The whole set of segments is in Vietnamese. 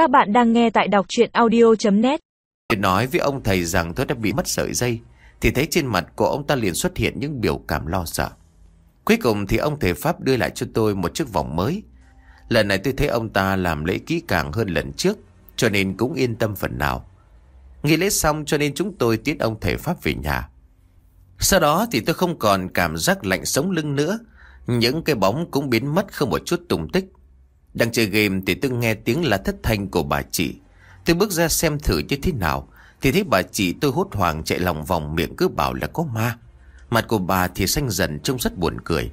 Các bạn đang nghe tại đọc chuyện audio.net nói với ông thầy rằng tôi đã bị mất sợi dây, Thì thấy trên mặt của ông ta liền xuất hiện những biểu cảm lo sợ. Cuối cùng thì ông thầy Pháp đưa lại cho tôi một chiếc vòng mới. Lần này tôi thấy ông ta làm lễ kỹ càng hơn lần trước, Cho nên cũng yên tâm phần nào. Nghi lễ xong cho nên chúng tôi tiến ông thầy Pháp về nhà. Sau đó thì tôi không còn cảm giác lạnh sống lưng nữa, Những cái bóng cũng biến mất không một chút tùng tích. Đang chơi game thì tôi nghe tiếng là thất thanh của bà chị. Tôi bước ra xem thử như thế nào. Thì thấy bà chị tôi hốt hoảng chạy lòng vòng miệng cứ bảo là có ma. Mặt của bà thì xanh dần, trông rất buồn cười.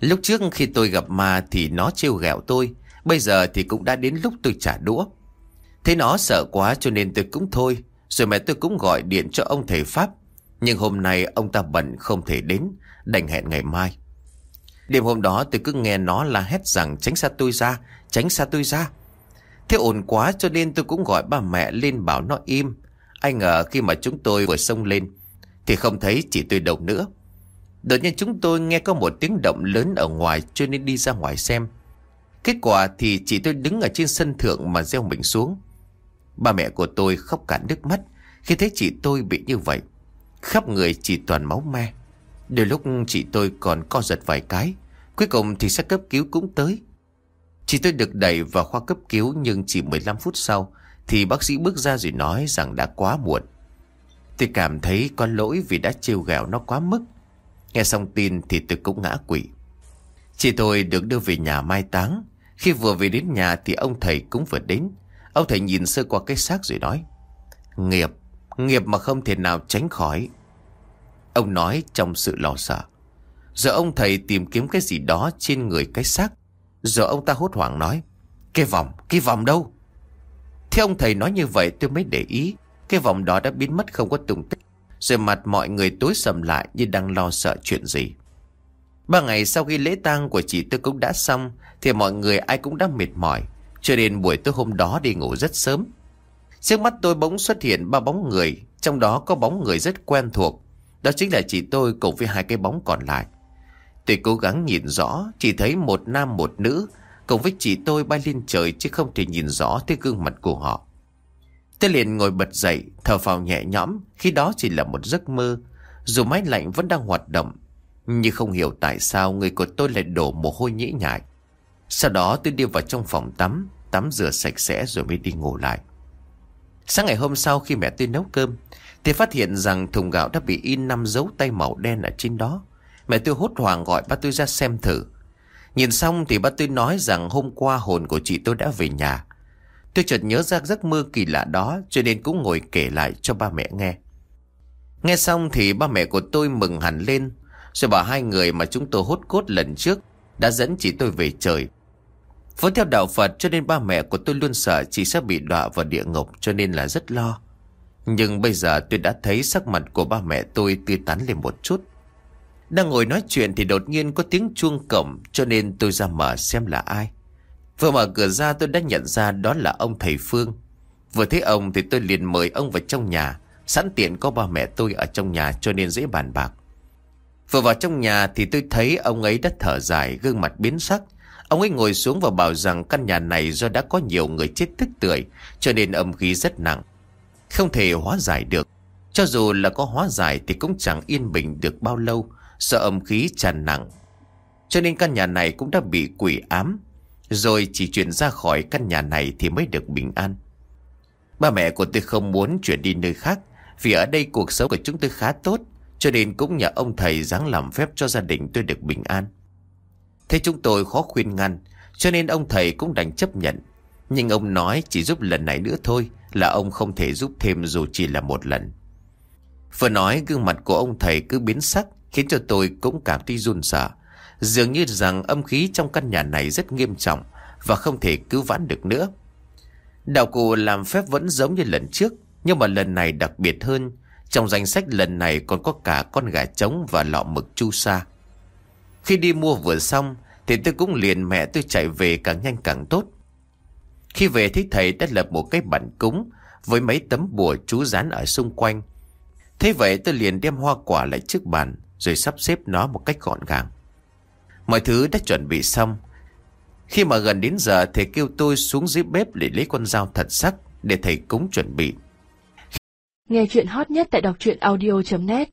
Lúc trước khi tôi gặp ma thì nó trêu ghẹo tôi. Bây giờ thì cũng đã đến lúc tôi trả đũa. Thế nó sợ quá cho nên tôi cũng thôi. Rồi mẹ tôi cũng gọi điện cho ông thầy Pháp. Nhưng hôm nay ông ta bận không thể đến. Đành hẹn ngày mai. Đêm hôm đó tôi cứ nghe nó la hét rằng, tránh xa tôi ra, Tránh xa tôi ra Thế ổn quá cho nên tôi cũng gọi bà mẹ lên bảo nó im Anh ngờ khi mà chúng tôi vừa xông lên, Thì không thấy chỉ tôi đâu nữa Đột nhiên chúng tôi nghe có một tiếng động lớn ở ngoài cho nên đi ra ngoài xem. Kết quả thì chỉ tôi đứng ở trên sân thượng mà gieo mình xuống. Ba mẹ của tôi khóc cả nước mắt khi thấy chị tôi bị như vậy. Khắp người chỉ toàn máu me. Đôi lúc chị tôi còn co giật vài cái. Cuối cùng thì xe cấp cứu cũng tới. Chị tôi được đẩy vào khoa cấp cứu nhưng chỉ 15 phút sau thì bác sĩ bước ra rồi nói rằng đã quá muộn. Tôi cảm thấy có lỗi vì đã trêu ghẹo nó quá mức. Nghe xong tin thì tôi cũng ngã quỵ. Chị tôi được đưa về nhà mai táng. Khi vừa về đến nhà thì ông thầy cũng vừa đến. Ông thầy nhìn sơ qua cái xác rồi nói. Nghiệp, nghiệp mà không thể nào tránh khỏi. Ông nói trong sự lo sợ. Giờ ông thầy tìm kiếm cái gì đó trên người cái xác. Giờ ông ta hốt hoảng nói. Cái vòng, cái vòng đâu? Thế ông thầy nói như vậy tôi mới để ý. Cái vòng đó đã biến mất không có tung tích. Rồi mặt mọi người tối sầm lại như đang lo sợ chuyện gì Ba ngày sau khi lễ tang của chị tôi cũng đã xong Thì mọi người ai cũng đã mệt mỏi Cho nên buổi tối hôm đó đi ngủ rất sớm Trước mắt tôi bỗng xuất hiện ba bóng người Trong đó có bóng người rất quen thuộc đó chính là chị tôi cùng với hai cái bóng còn lại Tôi cố gắng nhìn rõ Chỉ thấy một nam một nữ Cùng với chị tôi bay lên trời Chứ không thể nhìn rõ tới gương mặt của họ Tôi liền ngồi bật dậy, thở phào nhẹ nhõm, khi đó chỉ là một giấc mơ. Dù máy lạnh vẫn đang hoạt động, nhưng không hiểu tại sao người của tôi lại đổ mồ hôi nhĩ nhại. Sau đó tôi đi vào trong phòng tắm, tắm rửa sạch sẽ rồi mới đi ngủ lại. Sáng ngày hôm sau khi mẹ tôi nấu cơm, thì phát hiện rằng thùng gạo đã bị in năm dấu tay màu đen ở trên đó. Mẹ tôi hốt hoảng gọi ba tôi ra xem thử. Nhìn xong thì ba tôi nói rằng hôm qua hồn của chị tôi đã về nhà. Tôi chợt nhớ ra giấc mơ kỳ lạ đó, cho nên cũng ngồi kể lại cho ba mẹ nghe. Nghe xong thì ba mẹ của tôi mừng hẳn lên. Rồi bảo hai người mà chúng tôi hốt cốt lần trước đã dẫn chị tôi về trời. Với theo đạo Phật, cho nên ba mẹ của tôi luôn sợ chị sẽ bị đọa vào địa ngục, cho nên là rất lo. Nhưng bây giờ tôi đã thấy sắc mặt của ba mẹ tôi tươi tắn lên một chút. Đang ngồi nói chuyện thì đột nhiên có tiếng chuông cổng cho nên tôi ra mở xem là ai. Vừa mở cửa ra tôi đã nhận ra đó là ông thầy Phương. Vừa thấy ông thì tôi liền mời ông vào trong nhà. Sẵn tiện có ba mẹ tôi ở trong nhà cho nên dễ bàn bạc. Vừa vào trong nhà thì tôi thấy ông ấy đã thở dài, gương mặt biến sắc. Ông ấy ngồi xuống và bảo rằng căn nhà này do đã có nhiều người chết tức tưởi cho nên âm khí rất nặng. Không thể hóa giải được. Cho dù là có hóa giải thì cũng chẳng yên bình được bao lâu, sợ âm khí tràn nặng. Cho nên căn nhà này cũng đã bị quỷ ám, rồi chỉ chuyển ra khỏi căn nhà này thì mới được bình an. Ba mẹ của tôi không muốn chuyển đi nơi khác Vì ở đây cuộc sống của chúng tôi khá tốt Cho nên cũng nhờ ông thầy dáng làm phép cho gia đình tôi được bình an. Thế chúng tôi khó khuyên ngăn Cho nên ông thầy cũng đành chấp nhận. Nhưng ông nói chỉ giúp lần này nữa thôi là ông không thể giúp thêm dù chỉ là một lần. Vừa nói, gương mặt của ông thầy cứ biến sắc, Khiến cho tôi cũng cảm thấy run sợ. Dường như rằng âm khí trong căn nhà này rất nghiêm trọng Và không thể cứu vãn được nữa. Đạo cụ làm phép vẫn giống như lần trước, Nhưng mà lần này đặc biệt hơn. Trong danh sách lần này còn có cả con gà trống và lọ mực chu sa. Khi đi mua vừa xong, Thì tôi cũng liền mẹ tôi chạy về càng nhanh càng tốt. Khi về thấy thầy đã lập một cái bản cúng Với mấy tấm bùa chú dán ở xung quanh. Thế vậy tôi liền đem hoa quả lại trước bàn, Rồi sắp xếp nó một cách gọn gàng. Mọi thứ đã chuẩn bị xong. Khi mà gần đến giờ, thầy kêu tôi xuống dưới bếp để lấy con dao thật sắc để thầy cúng chuẩn bị. Nghe chuyện hot nhất tại đọc truyện audio.net